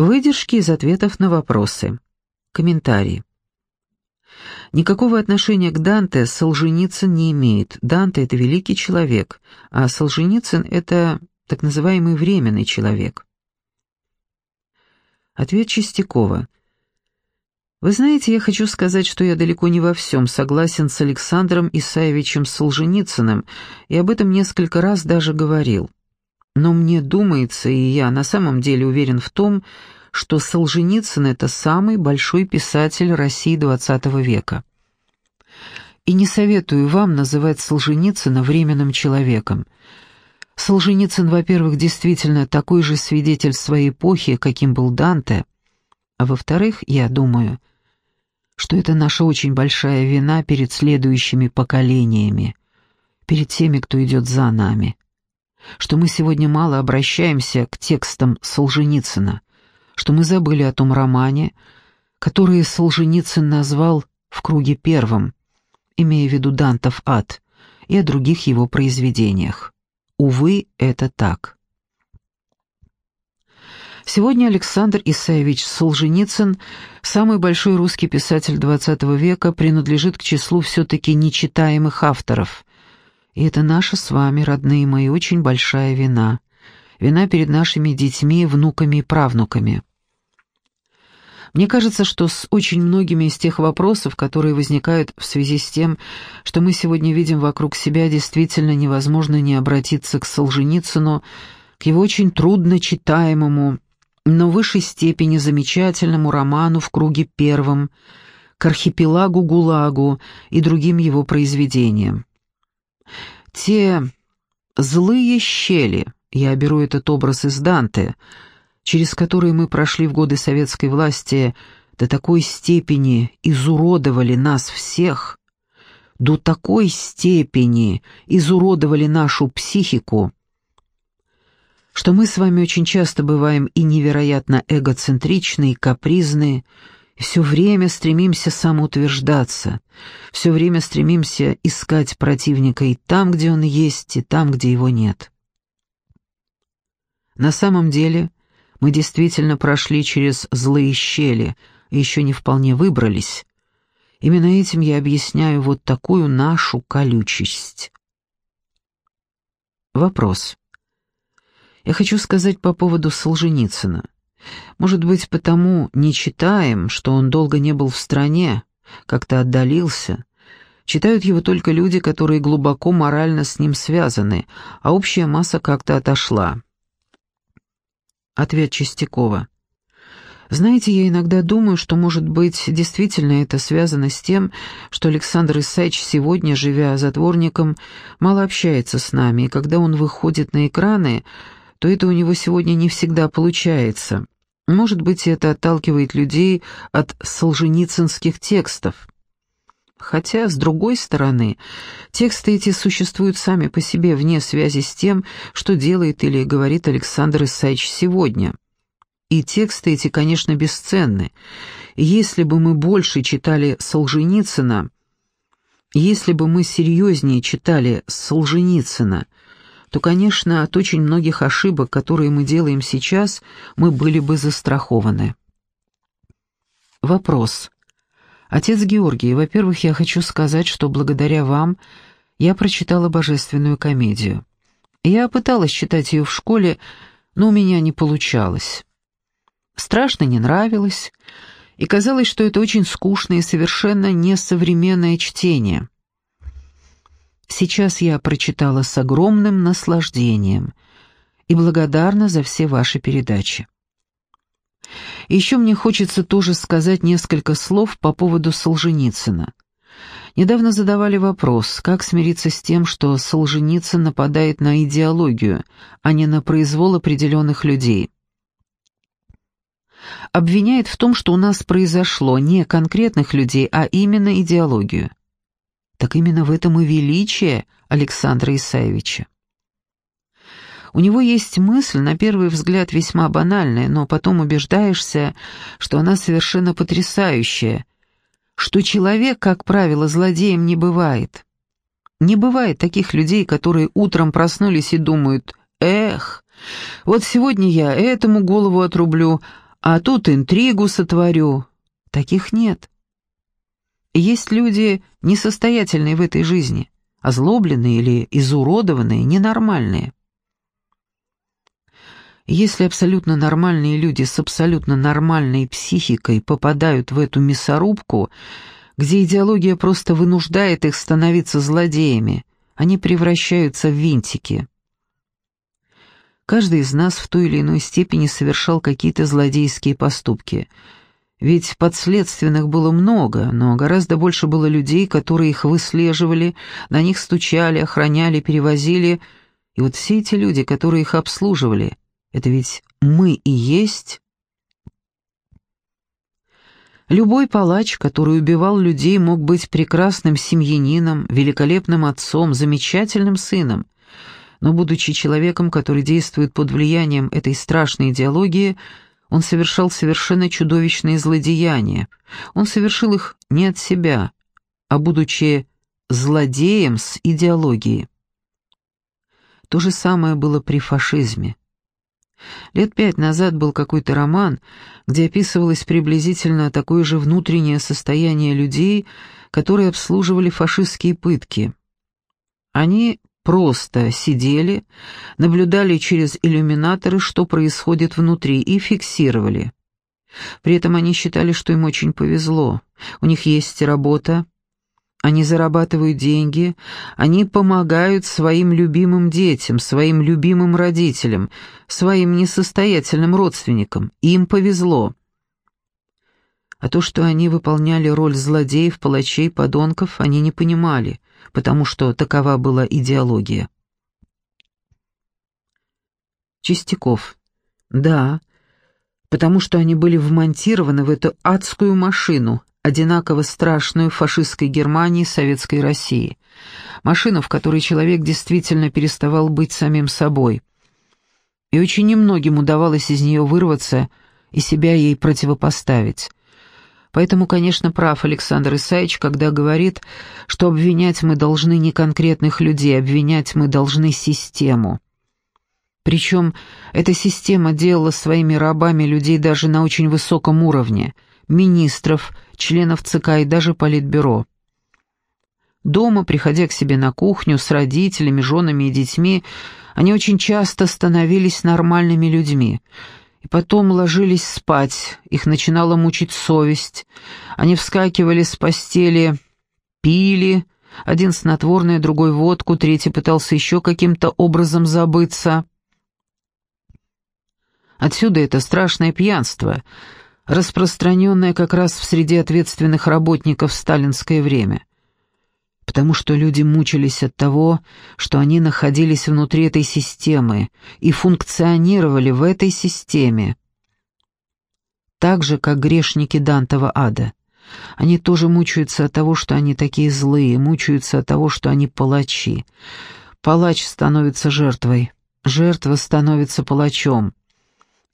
Выдержки из ответов на вопросы. Комментарии. Никакого отношения к Данте Солженицын не имеет. Данте — это великий человек, а Солженицын — это так называемый временный человек. Ответ Чистякова. Вы знаете, я хочу сказать, что я далеко не во всем согласен с Александром Исаевичем Солженицыным, и об этом несколько раз даже говорил. Но мне думается, и я на самом деле уверен в том, что Солженицын — это самый большой писатель России XX века. И не советую вам называть Солженицына временным человеком. Солженицын, во-первых, действительно такой же свидетель своей эпохи, каким был Данте, а во-вторых, я думаю, что это наша очень большая вина перед следующими поколениями, перед теми, кто идет за нами, что мы сегодня мало обращаемся к текстам Солженицына, что мы забыли о том романе, который Солженицын назвал «В круге первом», имея в виду Дантов ад, и о других его произведениях. Увы, это так. Сегодня Александр Исаевич Солженицын, самый большой русский писатель XX века, принадлежит к числу все-таки нечитаемых авторов. И это наша с вами, родные мои, очень большая вина. Вина перед нашими детьми, внуками и правнуками. Мне кажется, что с очень многими из тех вопросов, которые возникают в связи с тем, что мы сегодня видим вокруг себя, действительно невозможно не обратиться к Солженицыну, к его очень трудно читаемому, но в высшей степени замечательному роману «В круге первом», к архипелагу ГУЛАГу и другим его произведениям. Те злые щели, я беру этот образ из Данте, — через которые мы прошли в годы советской власти, до такой степени изуродовали нас всех, до такой степени изуродовали нашу психику, что мы с вами очень часто бываем и невероятно эгоцентричны, и капризны, все время стремимся самоутверждаться, все время стремимся искать противника и там, где он есть, и там, где его нет. На самом деле, мы действительно прошли через злые щели и еще не вполне выбрались. Именно этим я объясняю вот такую нашу колючесть. Вопрос. Я хочу сказать по поводу Солженицына. Может быть, потому не читаем, что он долго не был в стране, как-то отдалился. Читают его только люди, которые глубоко морально с ним связаны, а общая масса как-то отошла. Ответ Чистякова. Знаете, я иногда думаю, что, может быть, действительно это связано с тем, что Александр Исаевич сегодня, живя затворником, мало общается с нами, и когда он выходит на экраны, то это у него сегодня не всегда получается. Может быть, это отталкивает людей от солженицынских текстов. Хотя, с другой стороны, тексты эти существуют сами по себе вне связи с тем, что делает или говорит Александр Исаевич сегодня. И тексты эти, конечно, бесценны. Если бы мы больше читали Солженицына, если бы мы серьезнее читали Солженицына, то, конечно, от очень многих ошибок, которые мы делаем сейчас, мы были бы застрахованы. Вопрос. Отец Георгий, во-первых, я хочу сказать, что благодаря вам я прочитала божественную комедию. Я пыталась читать ее в школе, но у меня не получалось. Страшно не нравилось, и казалось, что это очень скучное и совершенно несовременное чтение. Сейчас я прочитала с огромным наслаждением и благодарна за все ваши передачи. Еще мне хочется тоже сказать несколько слов по поводу Солженицына. Недавно задавали вопрос, как смириться с тем, что Солженицын нападает на идеологию, а не на произвол определенных людей. Обвиняет в том, что у нас произошло не конкретных людей, а именно идеологию. Так именно в этом и величие Александра Исаевича. У него есть мысль, на первый взгляд весьма банальная, но потом убеждаешься, что она совершенно потрясающая, что человек, как правило, злодеем не бывает. Не бывает таких людей, которые утром проснулись и думают «Эх, вот сегодня я этому голову отрублю, а тут интригу сотворю. Таких нет. Есть люди несостоятельные в этой жизни, озлобленные или изуродованные, ненормальные. Если абсолютно нормальные люди с абсолютно нормальной психикой попадают в эту мясорубку, где идеология просто вынуждает их становиться злодеями, они превращаются в винтики. Каждый из нас в той или иной степени совершал какие-то злодейские поступки. Ведь подследственных было много, но гораздо больше было людей, которые их выслеживали, на них стучали, охраняли, перевозили. И вот все эти люди, которые их обслуживали, это ведь мы и есть. Любой палач, который убивал людей, мог быть прекрасным семьянином, великолепным отцом, замечательным сыном. Но, будучи человеком, который действует под влиянием этой страшной идеологии, он совершал совершенно чудовищные злодеяния. Он совершил их не от себя, а будучи злодеем с идеологией. То же самое было при фашизме. Лет пять назад был какой-то роман, где описывалось приблизительно такое же внутреннее состояние людей, которые обслуживали фашистские пытки. Они просто сидели, наблюдали через иллюминаторы, что происходит внутри, и фиксировали. При этом они считали, что им очень повезло. У них есть работа, они зарабатывают деньги, они помогают своим любимым детям, своим любимым родителям, своим несостоятельным родственникам. Им повезло. А то, что они выполняли роль злодеев, палачей, подонков, они не понимали, потому что такова была идеология. Чистяков. Да, потому что они были вмонтированы в эту адскую машину, одинаково страшную фашистской Германии и Советской России. Машину, в которой человек действительно переставал быть самим собой. И очень немногим удавалось из нее вырваться и себя ей противопоставить. Поэтому, конечно, прав Александр Исаевич, когда говорит, что обвинять мы должны не конкретных людей, обвинять мы должны систему. Причем эта система делала своими рабами людей даже на очень высоком уровне – министров, членов ЦК и даже Политбюро. Дома, приходя к себе на кухню с родителями, женами и детьми, они очень часто становились нормальными людьми. И потом ложились спать, их начинала мучить совесть. Они вскакивали с постели, пили, один снотворное, другой водку, третий пытался еще каким-то образом забыться. Отсюда это страшное пьянство — распространенная как раз в среде ответственных работников в сталинское время. Потому что люди мучились от того, что они находились внутри этой системы и функционировали в этой системе. Так же, как грешники Дантова ада. Они тоже мучаются от того, что они такие злые, мучаются от того, что они палачи. Палач становится жертвой, жертва становится палачом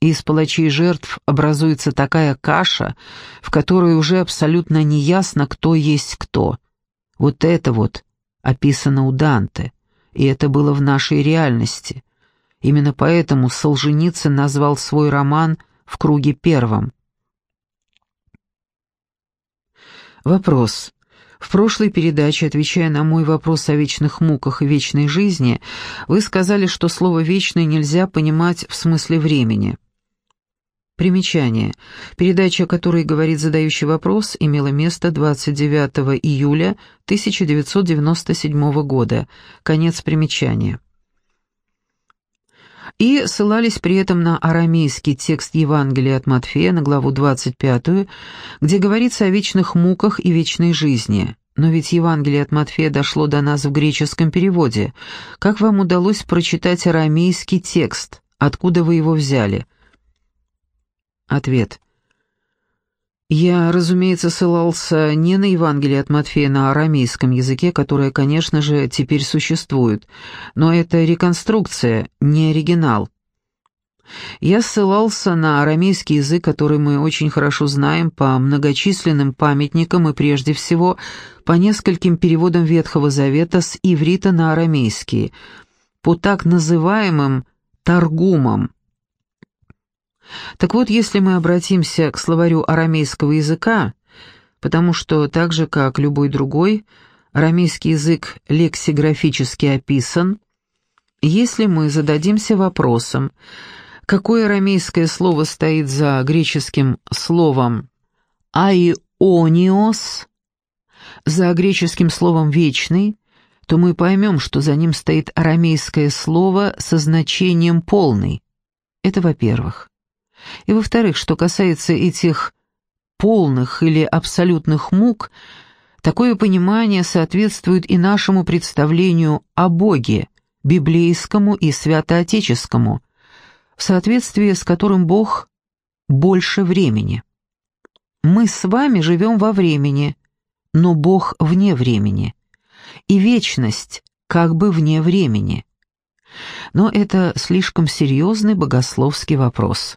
и из палачей жертв образуется такая каша, в которой уже абсолютно неясно, кто есть кто. Вот это вот описано у Данте, и это было в нашей реальности. Именно поэтому Солженицын назвал свой роман «В круге первом». Вопрос. В прошлой передаче, отвечая на мой вопрос о вечных муках и вечной жизни, вы сказали, что слово «вечный» нельзя понимать в смысле времени. Примечание. Передача, о которой говорит задающий вопрос, имела место 29 июля 1997 года. Конец примечания. И ссылались при этом на арамейский текст Евангелия от Матфея на главу 25, где говорится о вечных муках и вечной жизни. Но ведь Евангелие от Матфея дошло до нас в греческом переводе. Как вам удалось прочитать арамейский текст? Откуда вы его взяли? Ответ. Я, разумеется, ссылался не на Евангелие от Матфея на арамейском языке, которое, конечно же, теперь существует, но это реконструкция, не оригинал. Я ссылался на арамейский язык, который мы очень хорошо знаем по многочисленным памятникам и прежде всего по нескольким переводам Ветхого Завета с иврита на арамейский, по так называемым «таргумам», Так вот, если мы обратимся к словарю арамейского языка, потому что так же, как любой другой, арамейский язык лексиграфически описан, если мы зададимся вопросом, какое арамейское слово стоит за греческим словом «аиониос», за греческим словом «вечный», то мы поймем, что за ним стоит арамейское слово со значением «полный». Это во-первых. И во-вторых, что касается этих полных или абсолютных мук, такое понимание соответствует и нашему представлению о Боге, библейскому и святоотеческому, в соответствии с которым Бог больше времени. Мы с вами живем во времени, но Бог вне времени, и вечность как бы вне времени. Но это слишком серьезный богословский вопрос.